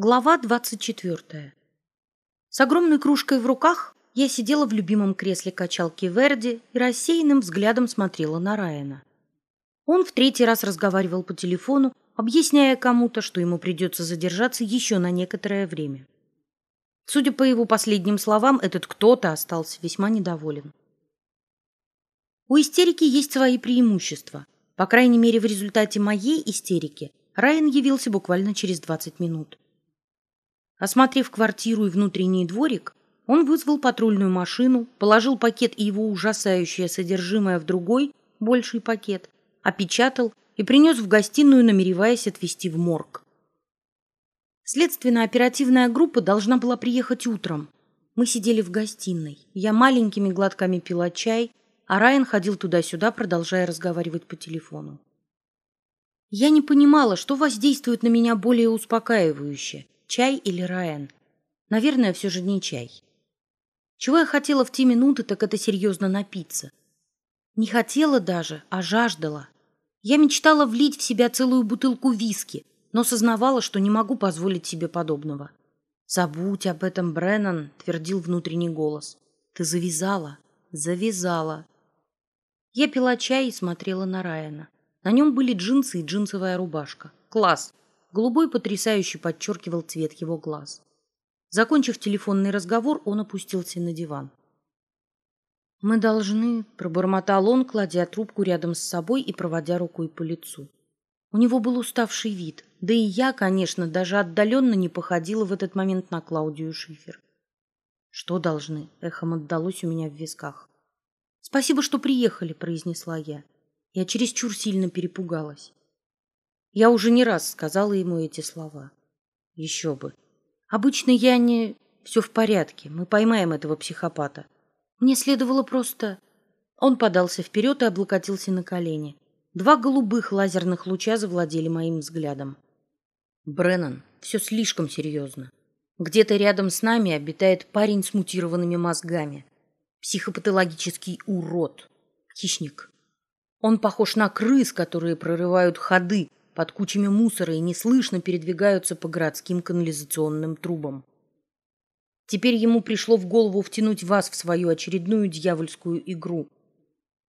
Глава двадцать четвертая. С огромной кружкой в руках я сидела в любимом кресле качалки Верди и рассеянным взглядом смотрела на Райана. Он в третий раз разговаривал по телефону, объясняя кому-то, что ему придется задержаться еще на некоторое время. Судя по его последним словам, этот кто-то остался весьма недоволен. У истерики есть свои преимущества. По крайней мере, в результате моей истерики Райан явился буквально через 20 минут. Осмотрев квартиру и внутренний дворик, он вызвал патрульную машину, положил пакет и его ужасающее содержимое в другой, больший пакет, опечатал и принес в гостиную, намереваясь отвезти в морг. Следственно-оперативная группа должна была приехать утром. Мы сидели в гостиной. Я маленькими глотками пила чай, а Райан ходил туда-сюда, продолжая разговаривать по телефону. Я не понимала, что воздействует на меня более успокаивающе – Чай или Райан? Наверное, все же не чай. Чего я хотела в те минуты, так это серьезно напиться. Не хотела даже, а жаждала. Я мечтала влить в себя целую бутылку виски, но сознавала, что не могу позволить себе подобного. «Забудь об этом, Бреннан», — твердил внутренний голос. «Ты завязала, завязала». Я пила чай и смотрела на Райана. На нем были джинсы и джинсовая рубашка. Класс. Голубой потрясающе подчеркивал цвет его глаз. Закончив телефонный разговор, он опустился на диван. «Мы должны», — пробормотал он, кладя трубку рядом с собой и проводя рукой по лицу. У него был уставший вид, да и я, конечно, даже отдаленно не походила в этот момент на Клаудию Шифер. «Что должны?» — эхом отдалось у меня в висках. «Спасибо, что приехали», — произнесла я. Я чересчур сильно перепугалась. Я уже не раз сказала ему эти слова. Еще бы. Обычно я не... Все в порядке, мы поймаем этого психопата. Мне следовало просто... Он подался вперед и облокотился на колени. Два голубых лазерных луча завладели моим взглядом. Бреннан, все слишком серьезно. Где-то рядом с нами обитает парень с мутированными мозгами. Психопатологический урод. Хищник. Он похож на крыс, которые прорывают ходы, под кучами мусора и неслышно передвигаются по городским канализационным трубам. Теперь ему пришло в голову втянуть вас в свою очередную дьявольскую игру.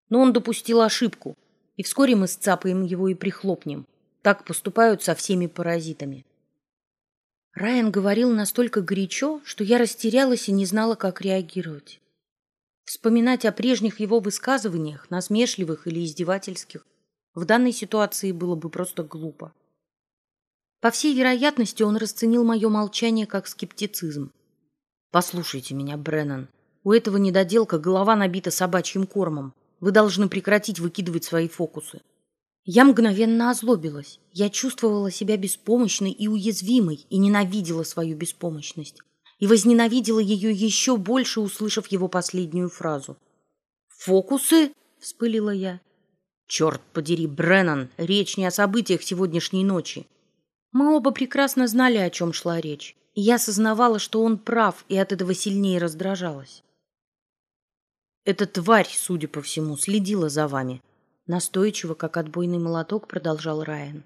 Но он допустил ошибку, и вскоре мы сцапаем его и прихлопнем. Так поступают со всеми паразитами. Райан говорил настолько горячо, что я растерялась и не знала, как реагировать. Вспоминать о прежних его высказываниях, насмешливых или издевательских, в данной ситуации было бы просто глупо. По всей вероятности, он расценил мое молчание как скептицизм. «Послушайте меня, Бреннан. У этого недоделка голова набита собачьим кормом. Вы должны прекратить выкидывать свои фокусы». Я мгновенно озлобилась. Я чувствовала себя беспомощной и уязвимой и ненавидела свою беспомощность. И возненавидела ее еще больше, услышав его последнюю фразу. «Фокусы?» — вспылила я. Черт подери, Бреннан, речь не о событиях сегодняшней ночи. Мы оба прекрасно знали, о чем шла речь. И я осознавала, что он прав, и от этого сильнее раздражалась. Эта тварь, судя по всему, следила за вами. Настойчиво, как отбойный молоток, продолжал Райан.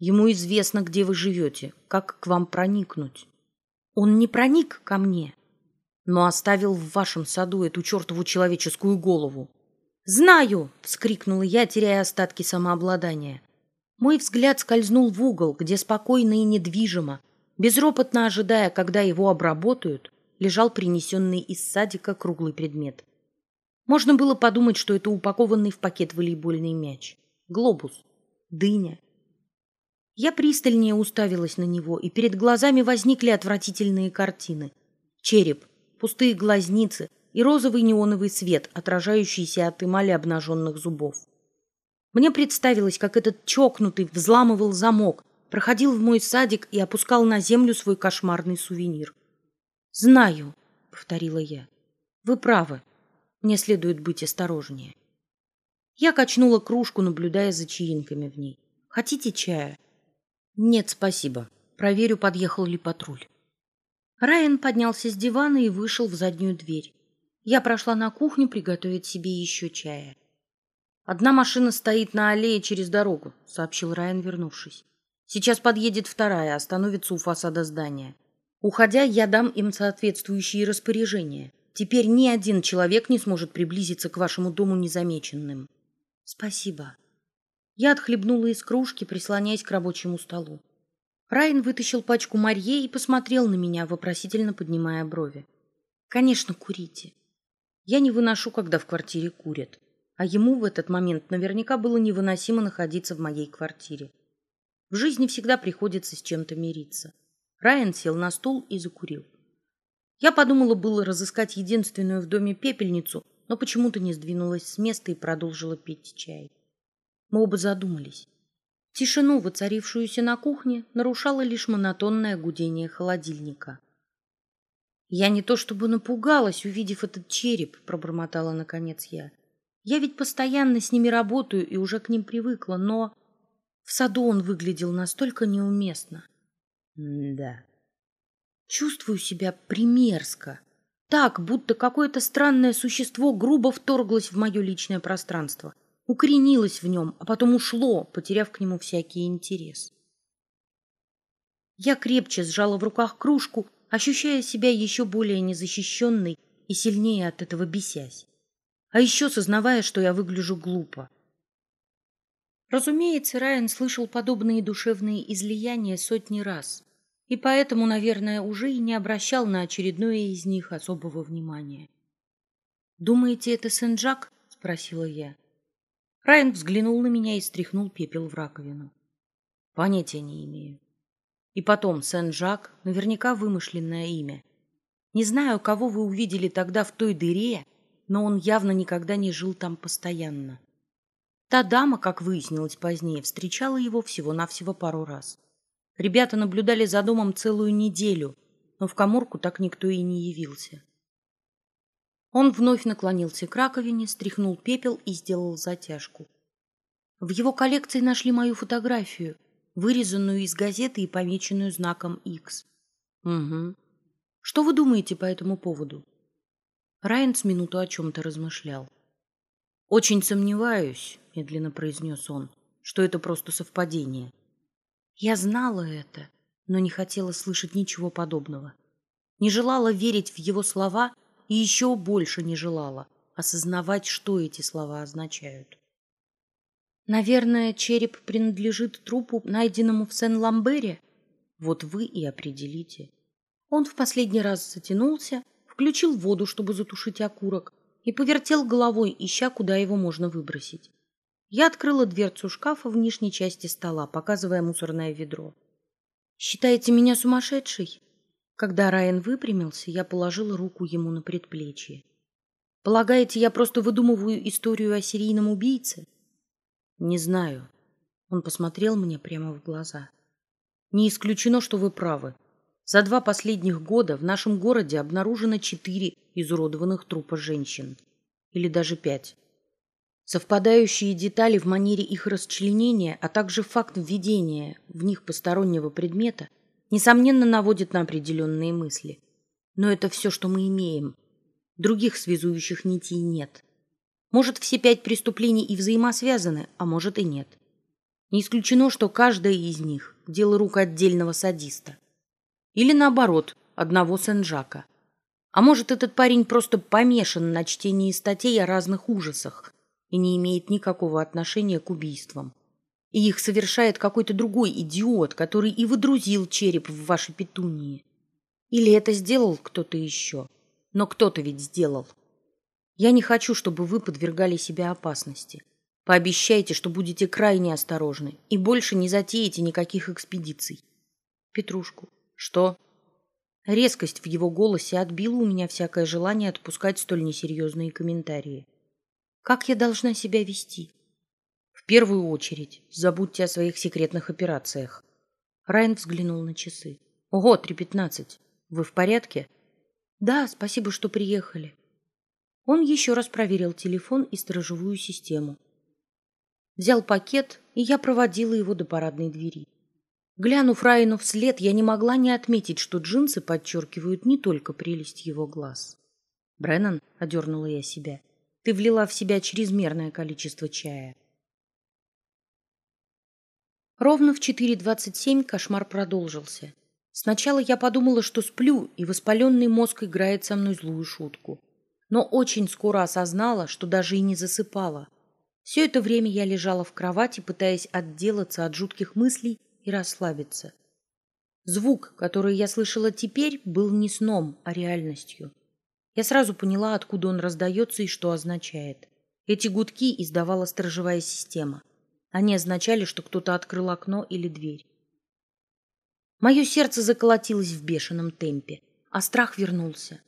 Ему известно, где вы живете, как к вам проникнуть. Он не проник ко мне, но оставил в вашем саду эту чертову человеческую голову. «Знаю!» — вскрикнула я, теряя остатки самообладания. Мой взгляд скользнул в угол, где спокойно и недвижимо, безропотно ожидая, когда его обработают, лежал принесенный из садика круглый предмет. Можно было подумать, что это упакованный в пакет волейбольный мяч. Глобус. Дыня. Я пристальнее уставилась на него, и перед глазами возникли отвратительные картины. Череп, пустые глазницы — и розовый неоновый свет, отражающийся от эмали обнаженных зубов. Мне представилось, как этот чокнутый взламывал замок, проходил в мой садик и опускал на землю свой кошмарный сувенир. «Знаю», — повторила я. «Вы правы. Мне следует быть осторожнее». Я качнула кружку, наблюдая за чаинками в ней. «Хотите чая?» «Нет, спасибо. Проверю, подъехал ли патруль». Райан поднялся с дивана и вышел в заднюю дверь. Я прошла на кухню приготовить себе еще чая. «Одна машина стоит на аллее через дорогу», — сообщил Райан, вернувшись. Сейчас подъедет вторая, остановится у фасада здания. Уходя, я дам им соответствующие распоряжения. Теперь ни один человек не сможет приблизиться к вашему дому незамеченным. Спасибо. Я отхлебнула из кружки, прислоняясь к рабочему столу. Райан вытащил пачку Марье и посмотрел на меня, вопросительно поднимая брови. Конечно, курите. Я не выношу, когда в квартире курят. А ему в этот момент наверняка было невыносимо находиться в моей квартире. В жизни всегда приходится с чем-то мириться. Райан сел на стул и закурил. Я подумала было разыскать единственную в доме пепельницу, но почему-то не сдвинулась с места и продолжила пить чай. Мы оба задумались. Тишину, воцарившуюся на кухне, нарушало лишь монотонное гудение холодильника. Я не то чтобы напугалась, увидев этот череп, пробормотала наконец я. Я ведь постоянно с ними работаю и уже к ним привыкла, но в саду он выглядел настолько неуместно. да. Чувствую себя примерзко. Так, будто какое-то странное существо грубо вторглось в мое личное пространство укоренилось в нем, а потом ушло, потеряв к нему всякий интерес. Я крепче сжала в руках кружку, ощущая себя еще более незащищенной и сильнее от этого бесясь. А еще сознавая, что я выгляжу глупо. Разумеется, Райан слышал подобные душевные излияния сотни раз, и поэтому, наверное, уже и не обращал на очередное из них особого внимания. «Думаете, это Сен-Жак?» — спросила я. Райан взглянул на меня и стряхнул пепел в раковину. Понятия не имею. И потом, Сен-Жак — наверняка вымышленное имя. Не знаю, кого вы увидели тогда в той дыре, но он явно никогда не жил там постоянно. Та дама, как выяснилось позднее, встречала его всего-навсего пару раз. Ребята наблюдали за домом целую неделю, но в коморку так никто и не явился. Он вновь наклонился к раковине, стряхнул пепел и сделал затяжку. В его коллекции нашли мою фотографию, вырезанную из газеты и помеченную знаком X. Угу. Что вы думаете по этому поводу? Райан с минуту о чем-то размышлял. Очень сомневаюсь, медленно произнес он, что это просто совпадение. Я знала это, но не хотела слышать ничего подобного. Не желала верить в его слова и еще больше не желала осознавать, что эти слова означают. Наверное, череп принадлежит трупу, найденному в Сен-Ламбере. Вот вы и определите. Он в последний раз затянулся, включил воду, чтобы затушить окурок, и повертел головой, ища, куда его можно выбросить. Я открыла дверцу шкафа в нижней части стола, показывая мусорное ведро. Считаете меня сумасшедшей? Когда Райан выпрямился, я положила руку ему на предплечье. Полагаете, я просто выдумываю историю о серийном убийце? Не знаю. Он посмотрел мне прямо в глаза. Не исключено, что вы правы. За два последних года в нашем городе обнаружено четыре изуродованных трупа женщин. Или даже пять. Совпадающие детали в манере их расчленения, а также факт введения в них постороннего предмета – несомненно, наводит на определенные мысли. Но это все, что мы имеем. Других связующих нитей нет. Может, все пять преступлений и взаимосвязаны, а может и нет. Не исключено, что каждое из них – дело рук отдельного садиста. Или наоборот, одного Сен-Жака. А может, этот парень просто помешан на чтении статей о разных ужасах и не имеет никакого отношения к убийствам и их совершает какой-то другой идиот, который и выдрузил череп в вашей петунии. Или это сделал кто-то еще. Но кто-то ведь сделал. Я не хочу, чтобы вы подвергали себя опасности. Пообещайте, что будете крайне осторожны и больше не затеете никаких экспедиций. Петрушку. Что? Резкость в его голосе отбила у меня всякое желание отпускать столь несерьезные комментарии. Как я должна себя вести? первую очередь забудьте о своих секретных операциях. Райан взглянул на часы. Ого, три пятнадцать. Вы в порядке? Да, спасибо, что приехали. Он еще раз проверил телефон и сторожевую систему. Взял пакет, и я проводила его до парадной двери. Глянув Райану вслед, я не могла не отметить, что джинсы подчеркивают не только прелесть его глаз. Бреннан, одернула я себя, ты влила в себя чрезмерное количество чая. Ровно в 4.27 кошмар продолжился. Сначала я подумала, что сплю, и воспаленный мозг играет со мной злую шутку. Но очень скоро осознала, что даже и не засыпала. Все это время я лежала в кровати, пытаясь отделаться от жутких мыслей и расслабиться. Звук, который я слышала теперь, был не сном, а реальностью. Я сразу поняла, откуда он раздается и что означает. Эти гудки издавала сторожевая система. Они означали, что кто-то открыл окно или дверь. Мое сердце заколотилось в бешеном темпе, а страх вернулся.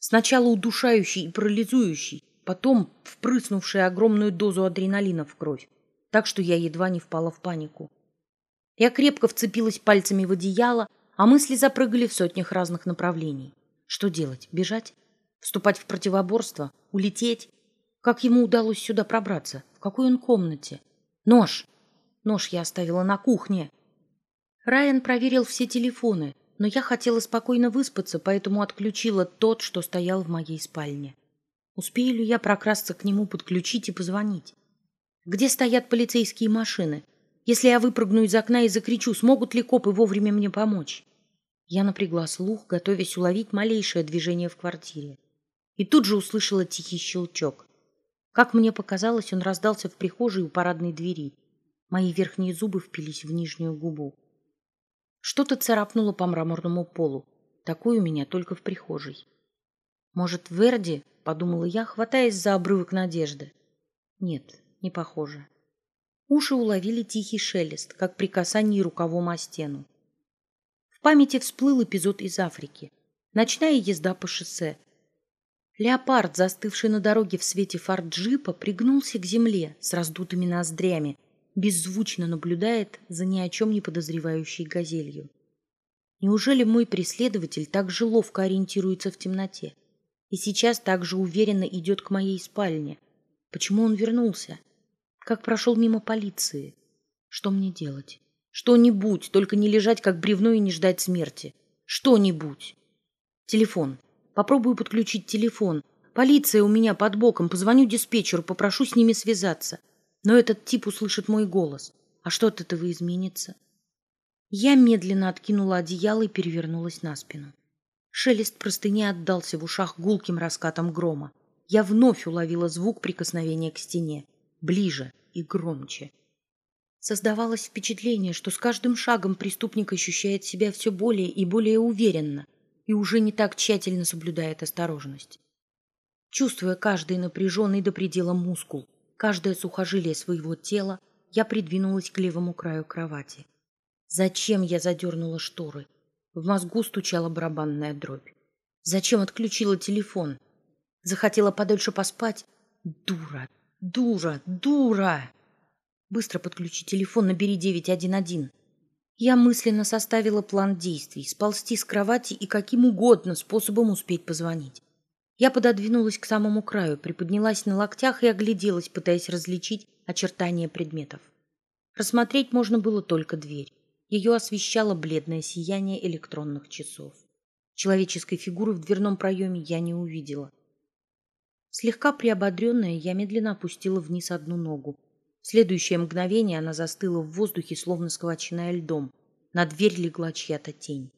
Сначала удушающий и парализующий, потом впрыснувший огромную дозу адреналина в кровь, так что я едва не впала в панику. Я крепко вцепилась пальцами в одеяло, а мысли запрыгали в сотнях разных направлений. Что делать? Бежать? Вступать в противоборство? Улететь? Как ему удалось сюда пробраться? В какой он комнате? Нож! Нож я оставила на кухне. Райан проверил все телефоны, но я хотела спокойно выспаться, поэтому отключила тот, что стоял в моей спальне. Успею ли я прокрасться к нему, подключить и позвонить? Где стоят полицейские машины? Если я выпрыгну из окна и закричу, смогут ли копы вовремя мне помочь? Я напрягла слух, готовясь уловить малейшее движение в квартире. И тут же услышала тихий щелчок. Как мне показалось, он раздался в прихожей у парадной двери. Мои верхние зубы впились в нижнюю губу. Что-то царапнуло по мраморному полу. Такой у меня только в прихожей. Может, Верди, подумала я, хватаясь за обрывок надежды. Нет, не похоже. Уши уловили тихий шелест, как при касании рукавом о стену. В памяти всплыл эпизод из Африки. Ночная езда по шоссе. Леопард, застывший на дороге в свете фар джипа, пригнулся к земле с раздутыми ноздрями, беззвучно наблюдает за ни о чем не подозревающей газелью. Неужели мой преследователь так же ловко ориентируется в темноте и сейчас так же уверенно идет к моей спальне? Почему он вернулся? как прошел мимо полиции. Что мне делать? Что-нибудь, только не лежать как бревно и не ждать смерти. Что-нибудь. Телефон. Попробую подключить телефон. Полиция у меня под боком. Позвоню диспетчеру, попрошу с ними связаться. Но этот тип услышит мой голос. А что от этого изменится? Я медленно откинула одеяло и перевернулась на спину. Шелест простыни отдался в ушах гулким раскатом грома. Я вновь уловила звук прикосновения к стене ближе и громче. Создавалось впечатление, что с каждым шагом преступник ощущает себя все более и более уверенно и уже не так тщательно соблюдает осторожность. Чувствуя каждый напряженный до предела мускул, каждое сухожилие своего тела, я придвинулась к левому краю кровати. Зачем я задернула шторы? В мозгу стучала барабанная дробь. Зачем отключила телефон? Захотела подольше поспать? Дура, Дура, дура! Быстро подключи телефон, набери 911. Я мысленно составила план действий, сползти с кровати и каким угодно способом успеть позвонить. Я пододвинулась к самому краю, приподнялась на локтях и огляделась, пытаясь различить очертания предметов. Рассмотреть можно было только дверь. Ее освещало бледное сияние электронных часов. Человеческой фигуры в дверном проеме я не увидела. Слегка приободренная, я медленно опустила вниз одну ногу. В следующее мгновение она застыла в воздухе, словно схваченная льдом. На дверь легла чья-то тень.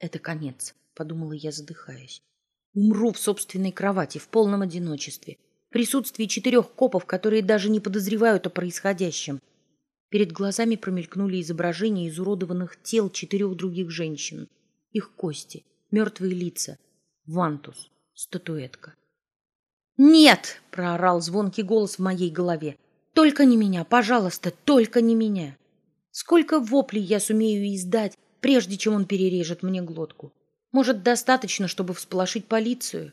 «Это конец», — подумала я, задыхаясь. «Умру в собственной кровати, в полном одиночестве, в присутствии четырех копов, которые даже не подозревают о происходящем». Перед глазами промелькнули изображения изуродованных тел четырех других женщин. Их кости, мертвые лица, вантус, статуэтка. «Нет!» — проорал звонкий голос в моей голове. «Только не меня, пожалуйста, только не меня!» Сколько воплей я сумею издать, прежде чем он перережет мне глотку? Может, достаточно, чтобы всполошить полицию?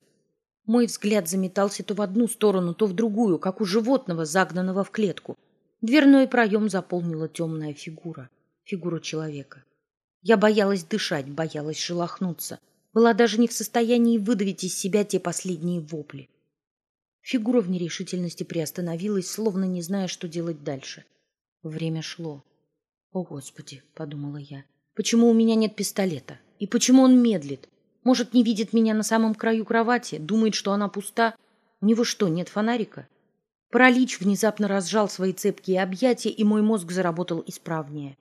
Мой взгляд заметался то в одну сторону, то в другую, как у животного, загнанного в клетку. Дверной проем заполнила темная фигура. Фигура человека. Я боялась дышать, боялась шелохнуться. Была даже не в состоянии выдавить из себя те последние вопли. Фигура в нерешительности приостановилась, словно не зная, что делать дальше. Время шло. «О, Господи!» — подумала я. «Почему у меня нет пистолета? И почему он медлит? Может, не видит меня на самом краю кровати? Думает, что она пуста? У него что, нет фонарика?» Паралич внезапно разжал свои цепкие объятия, и мой мозг заработал исправнее.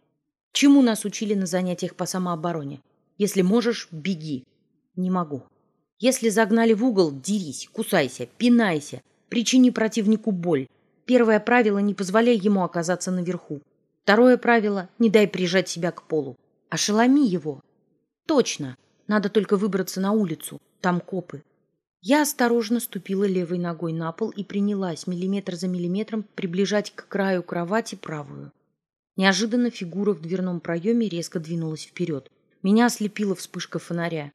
Чему нас учили на занятиях по самообороне? Если можешь, беги. Не могу. Если загнали в угол, дерись, кусайся, пинайся, причини противнику боль. Первое правило – не позволяй ему оказаться наверху. Второе правило – не дай прижать себя к полу. Ошеломи его. Точно. Надо только выбраться на улицу. Там копы. Я осторожно ступила левой ногой на пол и принялась миллиметр за миллиметром приближать к краю кровати правую. Неожиданно фигура в дверном проеме резко двинулась вперед. Меня ослепила вспышка фонаря.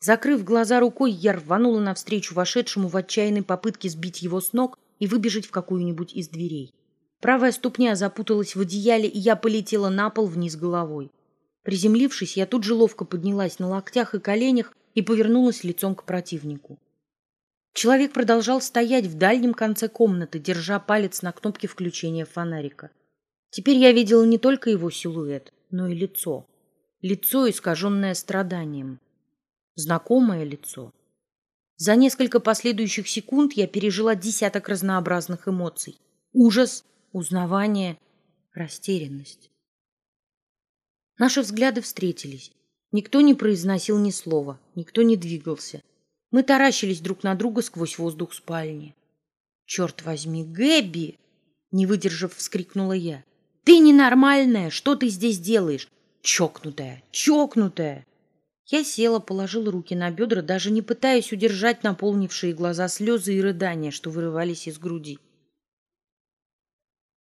Закрыв глаза рукой, я рванула навстречу вошедшему в отчаянной попытке сбить его с ног и выбежать в какую-нибудь из дверей. Правая ступня запуталась в одеяле, и я полетела на пол вниз головой. Приземлившись, я тут же ловко поднялась на локтях и коленях и повернулась лицом к противнику. Человек продолжал стоять в дальнем конце комнаты, держа палец на кнопке включения фонарика. Теперь я видела не только его силуэт, но и лицо. Лицо, искаженное страданием знакомое лицо. За несколько последующих секунд я пережила десяток разнообразных эмоций. Ужас, узнавание, растерянность. Наши взгляды встретились. Никто не произносил ни слова, никто не двигался. Мы таращились друг на друга сквозь воздух спальни. «Черт возьми, Гэбби!» Не выдержав, вскрикнула я. «Ты ненормальная! Что ты здесь делаешь? Чокнутая! Чокнутая!» Я села, положила руки на бедра, даже не пытаясь удержать наполнившие глаза слезы и рыдания, что вырывались из груди.